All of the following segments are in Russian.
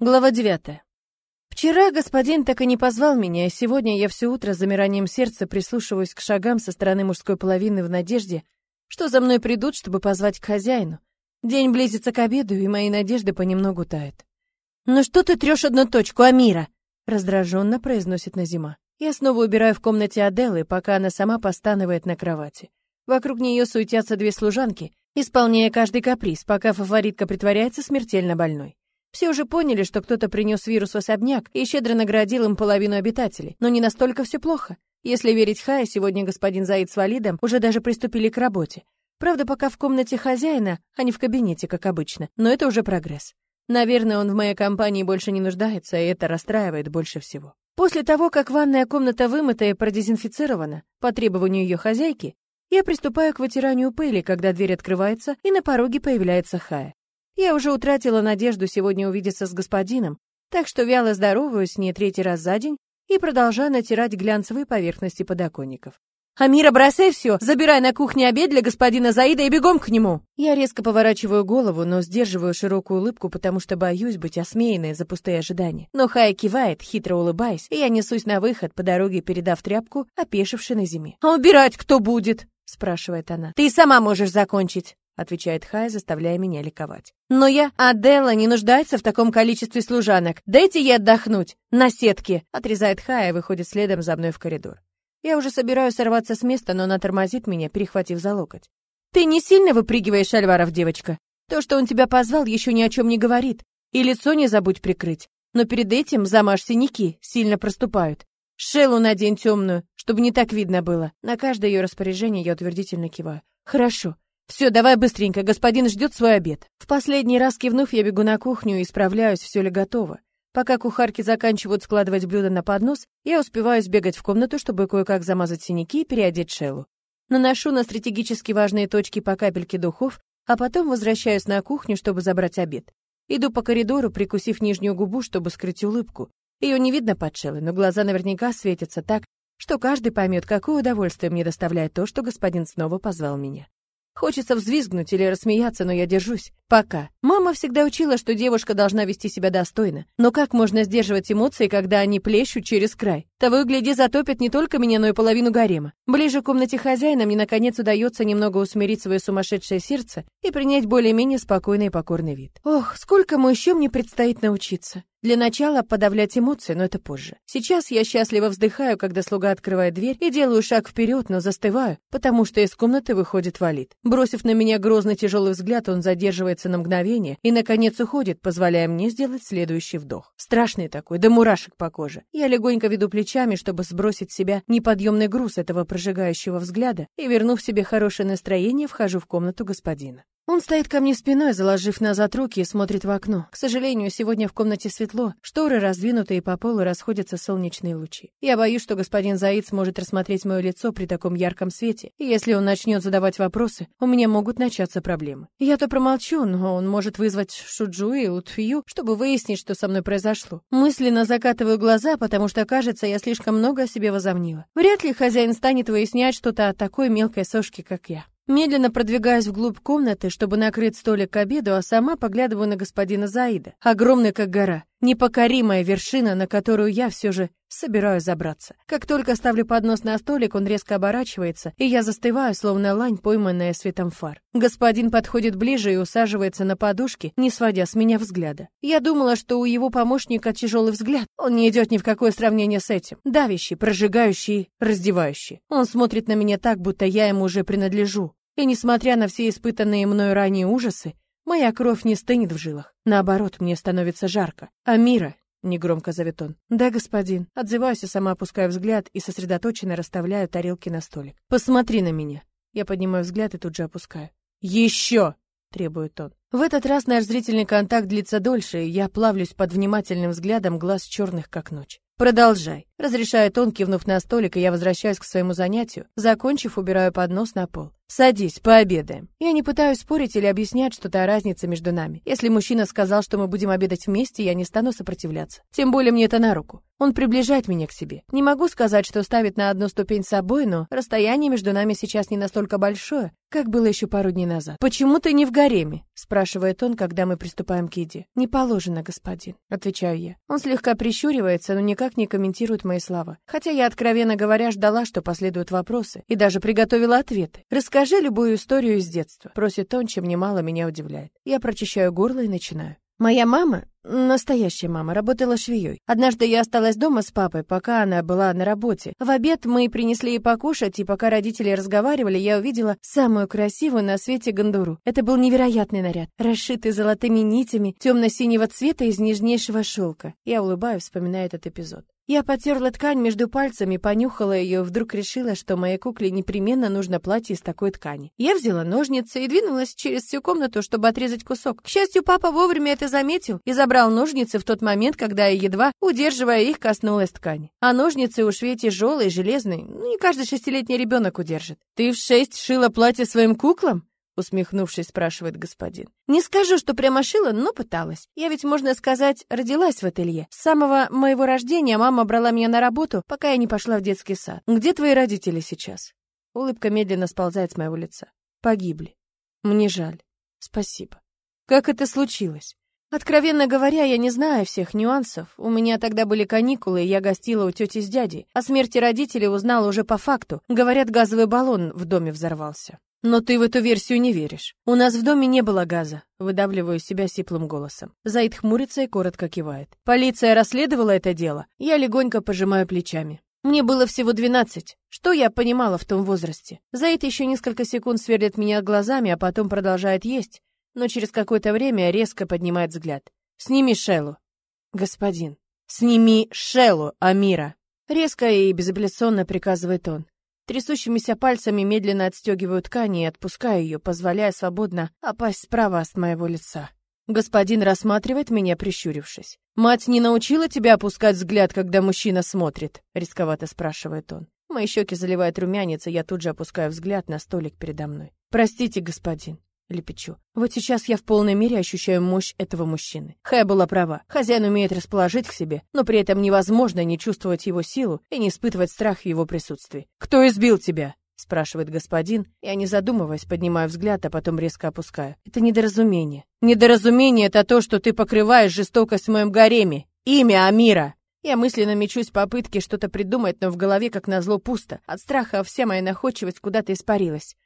Глава 9. Вчера господин так и не позвал меня, и сегодня я все утро с замиранием сердца прислушиваюсь к шагам со стороны мужской половины в надежде, что за мной придут, чтобы позвать к хозяину. День близится к обеду, и мои надежды понемногу тают. «Ну что ты трешь одну точку, Амира?» раздраженно произносит Назима. Я снова убираю в комнате Аделы, пока она сама постанывает на кровати. Вокруг нее суетятся две служанки, исполняя каждый каприз, пока фаворитка притворяется смертельно больной. Все уже поняли, что кто-то принес вирус в особняк и щедро наградил им половину обитателей, но не настолько все плохо. Если верить Хае, сегодня господин Заид с Валидом уже даже приступили к работе. Правда, пока в комнате хозяина, а не в кабинете, как обычно, но это уже прогресс. Наверное, он в моей компании больше не нуждается, и это расстраивает больше всего. После того, как ванная комната вымыта и продезинфицирована по требованию ее хозяйки, я приступаю к вытиранию пыли, когда дверь открывается, и на пороге появляется Хая. Я уже утратила надежду сегодня увидеться с господином, так что вяло здороваюсь с ней третий раз за день и продолжаю натирать глянцевые поверхности подоконников. «Амира, бросай все! Забирай на кухне обед для господина Заида и бегом к нему!» Я резко поворачиваю голову, но сдерживаю широкую улыбку, потому что боюсь быть осмеянной за пустые ожидания. Но Хая кивает, хитро улыбаясь, и я несусь на выход, по дороге передав тряпку, опешившей на зиме. «А убирать кто будет?» — спрашивает она. «Ты сама можешь закончить!» Отвечает Хай, заставляя меня ликовать. Но я, Аделла, не нуждается в таком количестве служанок. Дайте ей отдохнуть. На сетке, отрезает Хай и выходит следом за мной в коридор. Я уже собираюсь сорваться с места, но она тормозит меня, перехватив за локоть. Ты не сильно выпрыгиваешь, Альваров, девочка. То, что он тебя позвал, еще ни о чем не говорит. И лицо не забудь прикрыть. Но перед этим замажь синяки, сильно проступают. Шелу надень темную, чтобы не так видно было. На каждое ее распоряжение я утвердительно киваю. Хорошо. Все, давай быстренько, господин ждет свой обед. В последний раз кивнув, я бегу на кухню и справляюсь, все ли готово. Пока кухарки заканчивают складывать блюда на поднос, я успеваю сбегать в комнату, чтобы кое-как замазать синяки и переодеть Шеллу. Наношу на стратегически важные точки по капельке духов, а потом возвращаюсь на кухню, чтобы забрать обед. Иду по коридору, прикусив нижнюю губу, чтобы скрыть улыбку. Ее не видно под Шеллой, но глаза наверняка светятся так, что каждый поймет, какое удовольствие мне доставляет то, что господин снова позвал меня. Хочется взвизгнуть или рассмеяться, но я держусь. Пока. Мама всегда учила, что девушка должна вести себя достойно. Но как можно сдерживать эмоции, когда они плещут через край? Того и гляди, затопят не только меня, но и половину гарема. Ближе к комнате хозяина мне наконец удается немного усмирить свое сумасшедшее сердце и принять более-менее спокойный и покорный вид. Ох, сколько еще мне предстоит научиться. Для начала подавлять эмоции, но это позже. Сейчас я счастливо вздыхаю, когда слуга открывает дверь и делаю шаг вперед, но застываю, потому что из комнаты выходит Валид. Бросив на меня грозный тяжелый взгляд, он задерживается на мгновение и, наконец, уходит, позволяя мне сделать следующий вдох. Страшный такой, до мурашек по коже. Я легонько веду плечами, чтобы сбросить с себя неподъемный груз этого прожигающего взгляда, и, вернув себе хорошее настроение, вхожу в комнату господина. Он стоит ко мне спиной, заложив назад руки и смотрит в окно. К сожалению, сегодня в комнате светло, шторы раздвинуты и по полу расходятся солнечные лучи. Я боюсь, что господин Заид сможет рассмотреть мое лицо при таком ярком свете, и если он начнет задавать вопросы, у меня могут начаться проблемы. Я-то промолчу, но он может вызвать Шуджу и Утфию, чтобы выяснить, что со мной произошло. Мысленно закатываю глаза, потому что, кажется, я слишком много о себе возомнила. Вряд ли хозяин станет выяснять что-то о такой мелкой сошке, как я. Медленно продвигаюсь вглубь комнаты, чтобы накрыть столик к обеду, а сама поглядываю на господина Заида. Огромный как гора, непокоримая вершина, на которую я все же собираюсь забраться. Как только ставлю поднос на столик, он резко оборачивается, и я застываю, словно лань, пойманная светом фар. Господин подходит ближе и усаживается на подушке, не сводя с меня взгляда. Я думала, что у его помощника тяжелый взгляд. Он не идет ни в какое сравнение с этим. Давящий, прожигающий, раздевающий. Он смотрит на меня так, будто я ему уже принадлежу. И несмотря на все испытанные мной ранее ужасы, моя кровь не стынет в жилах. Наоборот, мне становится жарко. Амира, негромко зовет он. Да, господин. Отзываюсь и сама опускаю взгляд и сосредоточенно расставляю тарелки на столик. Посмотри на меня. Я поднимаю взгляд и тут же опускаю. Еще! требует он. В этот раз наш зрительный контакт длится дольше, и я плавлюсь под внимательным взглядом глаз черных как ночь. Продолжай, разрешает он, кивнув на столик, и я возвращаюсь к своему занятию. Закончив, убираю поднос на пол. Садись, пообедаем. Я не пытаюсь спорить или объяснять что-то о разнице между нами. Если мужчина сказал, что мы будем обедать вместе, я не стану сопротивляться. Тем более мне это на руку. Он приближает меня к себе. Не могу сказать, что ставит на одну ступень с собой, но расстояние между нами сейчас не настолько большое, как было еще пару дней назад. «Почему ты не в гареме?» — спрашивает он, когда мы приступаем к еде. «Не положено, господин», — отвечаю я. Он слегка прищуривается, но никак не комментирует мои слова. Хотя я, откровенно говоря, ждала, что последуют вопросы, и даже приготовила ответы. «Расскажи любую историю из детства», — просит он, чем немало меня удивляет. Я прочищаю горло и начинаю. Моя мама, настоящая мама, работала швеей. Однажды я осталась дома с папой, пока она была на работе. В обед мы принесли ей покушать, и пока родители разговаривали, я увидела самую красивую на свете гондуру. Это был невероятный наряд, расшитый золотыми нитями темно-синего цвета из нежнейшего шелка. Я улыбаюсь, вспоминая этот эпизод. Я потерла ткань между пальцами, понюхала ее, вдруг решила, что моей кукле непременно нужно платье из такой ткани. Я взяла ножницы и двинулась через всю комнату, чтобы отрезать кусок. К счастью, папа вовремя это заметил и забрал ножницы в тот момент, когда я едва, удерживая их, коснулась ткани. А ножницы у швей тяжелые, железные, ну не каждый шестилетний ребенок удержит. Ты в шесть шила платье своим куклам? Усмехнувшись, спрашивает господин. Не скажу, что прямо шила, но пыталась. Я ведь, можно сказать, родилась в ателье. С самого моего рождения мама брала меня на работу, пока я не пошла в детский сад. Где твои родители сейчас? Улыбка медленно сползает с моего лица. Погибли. Мне жаль. Спасибо. Как это случилось? Откровенно говоря, я не знаю всех нюансов. У меня тогда были каникулы, и я гостила у тети с дядей. О смерти родителей узнала уже по факту. Говорят, газовый баллон в доме взорвался. Но ты в эту версию не веришь. У нас в доме не было газа, выдавливаю себя сиплым голосом. Заид хмурится и коротко кивает. Полиция расследовала это дело. Я легонько пожимаю плечами. Мне было всего двенадцать. Что я понимала в том возрасте? Заид еще несколько секунд сверлит меня глазами, а потом продолжает есть, но через какое-то время резко поднимает взгляд. Сними Шелу. Господин, сними Шелу, Амира. Резко и безапелляционно приказывает он. Трясущимися пальцами медленно отстегиваю ткань и отпускаю ее, позволяя свободно опасть справа от моего лица. Господин рассматривает меня, прищурившись. «Мать не научила тебя опускать взгляд, когда мужчина смотрит?» — рисковато спрашивает он. Мои щеки заливают румянец, и я тут же опускаю взгляд на столик передо мной. «Простите, господин лепечу. Вот сейчас я в полной мере ощущаю мощь этого мужчины. Хая была права. Хозяин умеет расположить к себе, но при этом невозможно не чувствовать его силу и не испытывать страх в его присутствии. «Кто избил тебя?» спрашивает господин. Я, не задумываясь, поднимаю взгляд, а потом резко опускаю. Это недоразумение. Недоразумение — это то, что ты покрываешь жестокость в моем гареме. Имя Амира. Я мысленно мечусь в попытке что-то придумать, но в голове, как назло, пусто. От страха вся моя находчивость куда-то испарилась.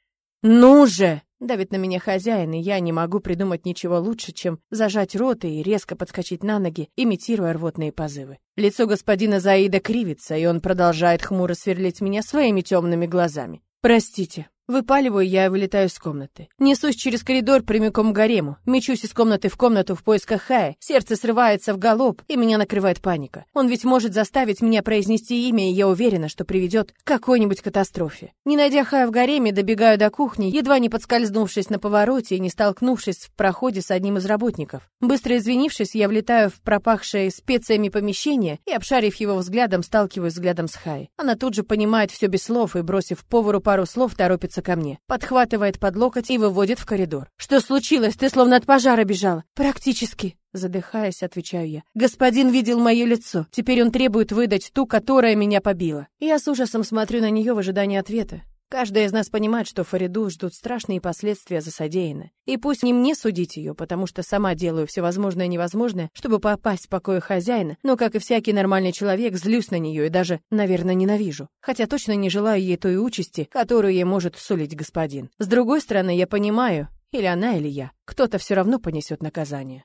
«Ну же!» — давит на меня хозяин, и я не могу придумать ничего лучше, чем зажать рот и резко подскочить на ноги, имитируя рвотные позывы. Лицо господина Заида кривится, и он продолжает хмуро сверлить меня своими темными глазами. «Простите», Выпаливаю я и вылетаю из комнаты. Несусь через коридор прямиком к гарему. Мечусь из комнаты в комнату в поисках Хая. Сердце срывается в галоп, и меня накрывает паника. Он ведь может заставить меня произнести имя, и я уверена, что приведет к какой-нибудь катастрофе. Не найдя Хая в гареме, добегаю до кухни, едва не подскользнувшись на повороте и не столкнувшись в проходе с одним из работников. Быстро извинившись, я влетаю в пропахшее специями помещение и, обшарив его взглядом, сталкиваюсь взглядом с Хай. Она тут же понимает все без слов и, бросив повару пару слов, торопится ко мне, подхватывает под локоть и выводит в коридор. «Что случилось? Ты словно от пожара бежала». «Практически». Задыхаясь, отвечаю я. Господин видел мое лицо. Теперь он требует выдать ту, которая меня побила. Я с ужасом смотрю на нее в ожидании ответа. Каждая из нас понимает, что Фариду ждут страшные последствия за содеянное. И пусть не мне судить ее, потому что сама делаю все возможное и невозможное, чтобы попасть в покой хозяина, но, как и всякий нормальный человек, злюсь на нее и даже, наверное, ненавижу. Хотя точно не желаю ей той участи, которую ей может сулить господин. С другой стороны, я понимаю, или она, или я, кто-то все равно понесет наказание.